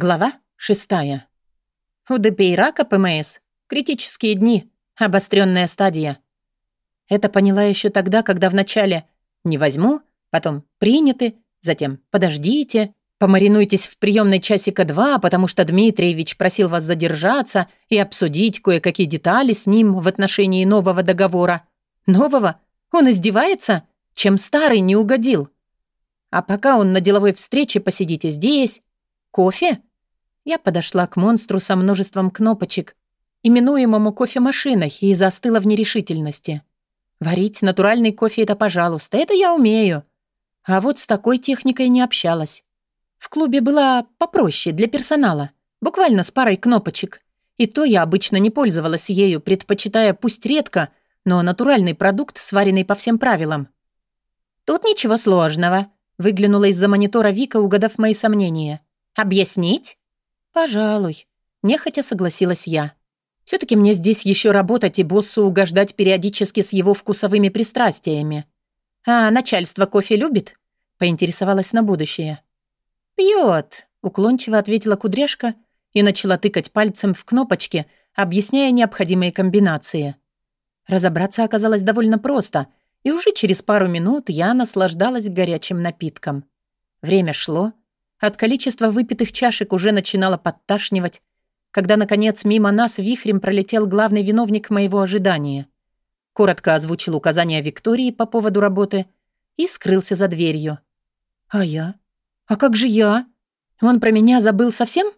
Глава шестая. У Депейрака ПМС. Критические дни. Обостренная стадия. Это поняла еще тогда, когда вначале «не возьму», потом «приняты», затем «подождите», «помаринуйтесь в приемной часика два, потому что Дмитриевич просил вас задержаться и обсудить кое-какие детали с ним в отношении нового договора». «Нового? Он издевается? Чем старый не угодил?» А пока он на деловой встрече посидите здесь. Кофе? Я подошла к монстру со множеством кнопочек, именуемому кофемашиной, и застыла в нерешительности. Варить натуральный кофе — это пожалуйста, это я умею. А вот с такой техникой не общалась. В клубе была попроще, для персонала, буквально с парой кнопочек. И то я обычно не пользовалась ею, предпочитая пусть редко, но натуральный продукт, сваренный по всем правилам. «Тут ничего сложного», — выглянула из-за монитора Вика, угадав мои сомнения. «Объяснить?» «Пожалуй», — нехотя согласилась я. все таки мне здесь еще работать и боссу угождать периодически с его вкусовыми пристрастиями. А начальство кофе любит?» — поинтересовалась на будущее. «Пьет», — уклончиво ответила кудряшка и начала тыкать пальцем в кнопочки, объясняя необходимые комбинации. Разобраться оказалось довольно просто, и уже через пару минут я наслаждалась горячим напитком. Время шло, от количества выпитых чашек уже начинало подташнивать, когда, наконец, мимо нас вихрем пролетел главный виновник моего ожидания. Коротко озвучил указания Виктории по поводу работы и скрылся за дверью. «А я? А как же я? Он про меня забыл совсем?»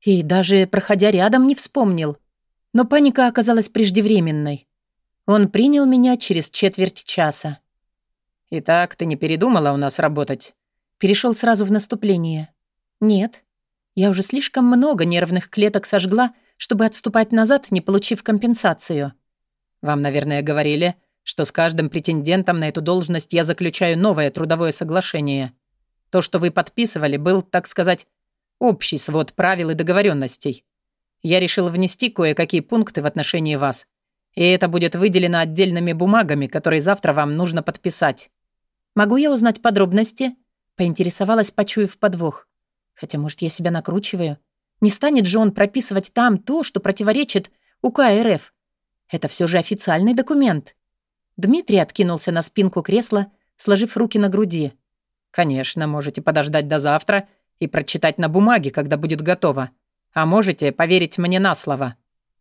И даже, проходя рядом, не вспомнил. Но паника оказалась преждевременной. Он принял меня через четверть часа. «Итак, ты не передумала у нас работать?» Перешел сразу в наступление. Нет. Я уже слишком много нервных клеток сожгла, чтобы отступать назад, не получив компенсацию. Вам, наверное, говорили, что с каждым претендентом на эту должность я заключаю новое трудовое соглашение. То, что вы подписывали, был, так сказать, общий свод правил и договоренностей. Я решил внести кое-какие пункты в отношении вас. И это будет выделено отдельными бумагами, которые завтра вам нужно подписать. Могу я узнать подробности? Поинтересовалась, почуяв подвох. Хотя, может, я себя накручиваю? Не станет же он прописывать там то, что противоречит УК РФ. Это все же официальный документ. Дмитрий откинулся на спинку кресла, сложив руки на груди. «Конечно, можете подождать до завтра и прочитать на бумаге, когда будет готово. А можете поверить мне на слово».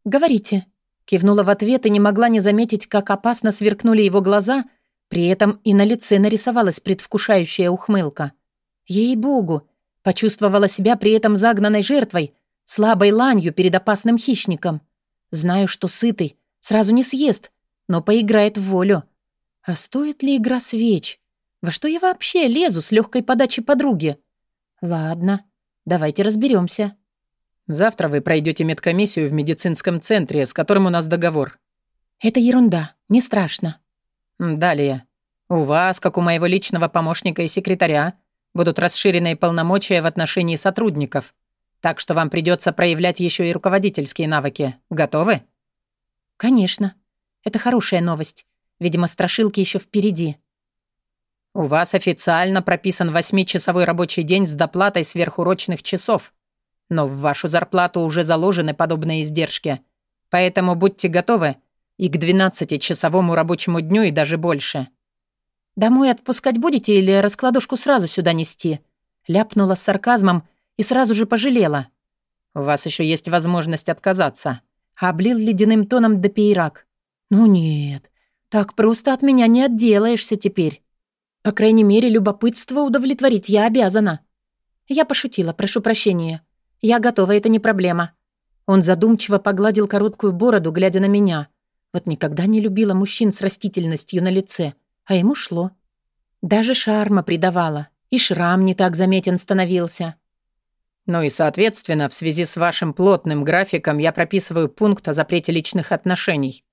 «Говорите», — кивнула в ответ и не могла не заметить, как опасно сверкнули его глаза, при этом и на лице нарисовалась предвкушающая ухмылка. Ей-богу, почувствовала себя при этом загнанной жертвой, слабой ланью перед опасным хищником. Знаю, что сытый, сразу не съест, но поиграет в волю. А стоит ли игра свеч? Во что я вообще лезу с легкой подачи подруги? Ладно, давайте разберемся. Завтра вы пройдете медкомиссию в медицинском центре, с которым у нас договор. Это ерунда, не страшно. Далее. У вас, как у моего личного помощника и секретаря, будут расширенные полномочия в отношении сотрудников. Так что вам придется проявлять еще и руководительские навыки. Готовы? Конечно. Это хорошая новость. Видимо, страшилки еще впереди. У вас официально прописан восьмичасовой рабочий день с доплатой сверхурочных часов. Но в вашу зарплату уже заложены подобные издержки. Поэтому будьте готовы и к 12-часовому рабочему дню и даже больше. «Домой отпускать будете или раскладушку сразу сюда нести?» Ляпнула с сарказмом и сразу же пожалела. «У вас еще есть возможность отказаться», — облил ледяным тоном Допейрак. «Ну нет, так просто от меня не отделаешься теперь. По крайней мере, любопытство удовлетворить я обязана». Я пошутила, прошу прощения. Я готова, это не проблема. Он задумчиво погладил короткую бороду, глядя на меня. Вот никогда не любила мужчин с растительностью на лице, а ему шло. Даже шарма придавала, и шрам не так заметен становился. Ну и, соответственно, в связи с вашим плотным графиком я прописываю пункт о запрете личных отношений.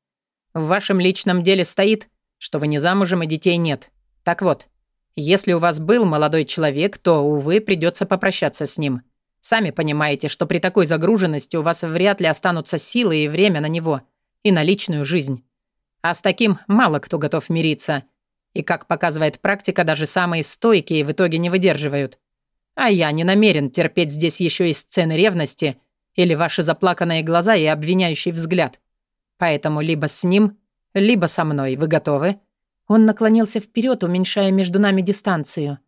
В вашем личном деле стоит, что вы не замужем и детей нет. Так вот, если у вас был молодой человек, то, увы, придется попрощаться с ним. Сами понимаете, что при такой загруженности у вас вряд ли останутся силы и время на него и на личную жизнь. А с таким мало кто готов мириться. И, как показывает практика, даже самые стойкие в итоге не выдерживают. А я не намерен терпеть здесь еще и сцены ревности или ваши заплаканные глаза и обвиняющий взгляд. Поэтому либо с ним, либо со мной. Вы готовы?» Он наклонился вперед, уменьшая между нами дистанцию.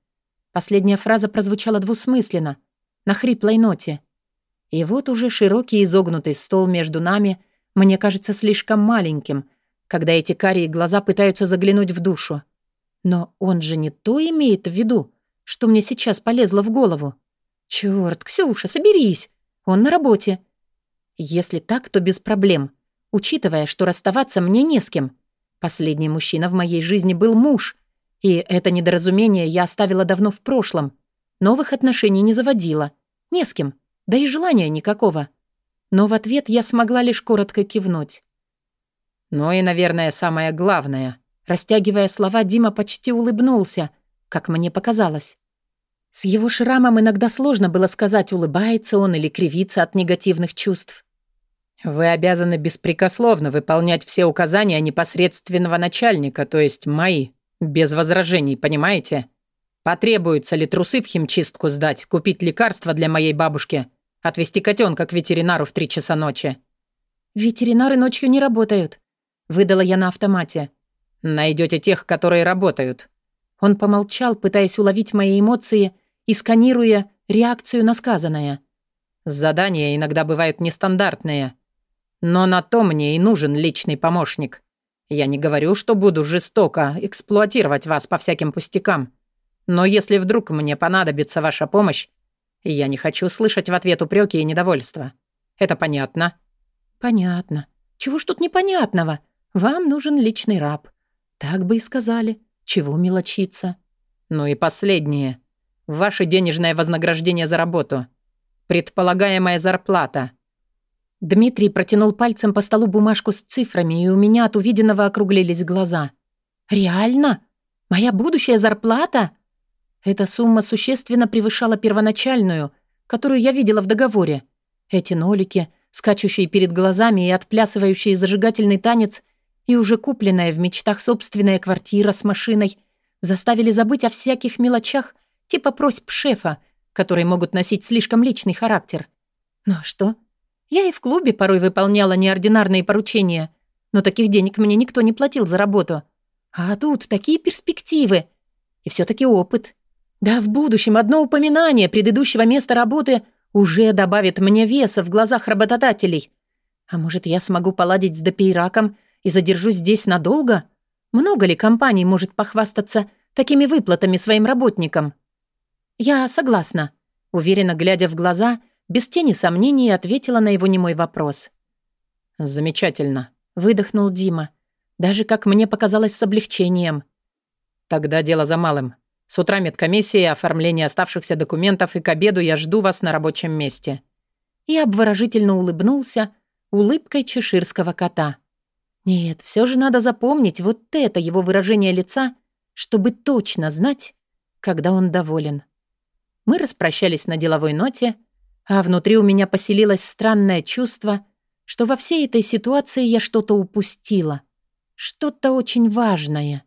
Последняя фраза прозвучала двусмысленно, на хриплой ноте. И вот уже широкий изогнутый стол между нами мне кажется слишком маленьким, когда эти карие глаза пытаются заглянуть в душу. Но он же не то имеет в виду, что мне сейчас полезло в голову. Чёрт, Ксюша, соберись. Он на работе. Если так, то без проблем, учитывая, что расставаться мне не с кем. Последний мужчина в моей жизни был муж, и это недоразумение я оставила давно в прошлом. Новых отношений не заводила. Не с кем, да и желания никакого. Но в ответ я смогла лишь коротко кивнуть. Ну и, наверное, самое главное. Растягивая слова, Дима почти улыбнулся, как мне показалось. С его шрамом иногда сложно было сказать, улыбается он или кривится от негативных чувств. «Вы обязаны беспрекословно выполнять все указания непосредственного начальника, то есть мои, без возражений, понимаете? Потребуется ли трусы в химчистку сдать, купить лекарства для моей бабушки, отвезти котенка к ветеринару в три часа ночи?» «Ветеринары ночью не работают», — выдала я на автомате. Найдете тех, которые работают». Он помолчал, пытаясь уловить мои эмоции и сканируя реакцию на сказанное. «Задания иногда бывают нестандартные. Но на то мне и нужен личный помощник. Я не говорю, что буду жестоко эксплуатировать вас по всяким пустякам. Но если вдруг мне понадобится ваша помощь, я не хочу слышать в ответ упреки и недовольства. Это понятно?» «Понятно. Чего ж тут непонятного? Вам нужен личный раб. Так бы и сказали. Чего мелочиться?» «Ну и последнее. Ваше денежное вознаграждение за работу. Предполагаемая зарплата». Дмитрий протянул пальцем по столу бумажку с цифрами, и у меня от увиденного округлились глаза. «Реально? Моя будущая зарплата?» Эта сумма существенно превышала первоначальную, которую я видела в договоре. Эти нолики, скачущие перед глазами и отплясывающие зажигательный танец, и уже купленная в мечтах собственная квартира с машиной, заставили забыть о всяких мелочах, типа просьб шефа, которые могут носить слишком личный характер. Ну а что? Я и в клубе порой выполняла неординарные поручения, но таких денег мне никто не платил за работу. А тут такие перспективы. И все таки опыт. Да в будущем одно упоминание предыдущего места работы уже добавит мне веса в глазах работодателей. А может, я смогу поладить с Допейраком и задержусь здесь надолго? Много ли компаний может похвастаться такими выплатами своим работникам? Я согласна. Уверенно глядя в глаза, без тени сомнений ответила на его немой вопрос. «Замечательно», — выдохнул Дима. Даже, как мне показалось, с облегчением. «Тогда дело за малым. С утра медкомиссия, оформление оставшихся документов, и к обеду я жду вас на рабочем месте». И обворожительно улыбнулся улыбкой чеширского кота. Нет, все же надо запомнить вот это его выражение лица, чтобы точно знать, когда он доволен. Мы распрощались на деловой ноте, а внутри у меня поселилось странное чувство, что во всей этой ситуации я что-то упустила, что-то очень важное.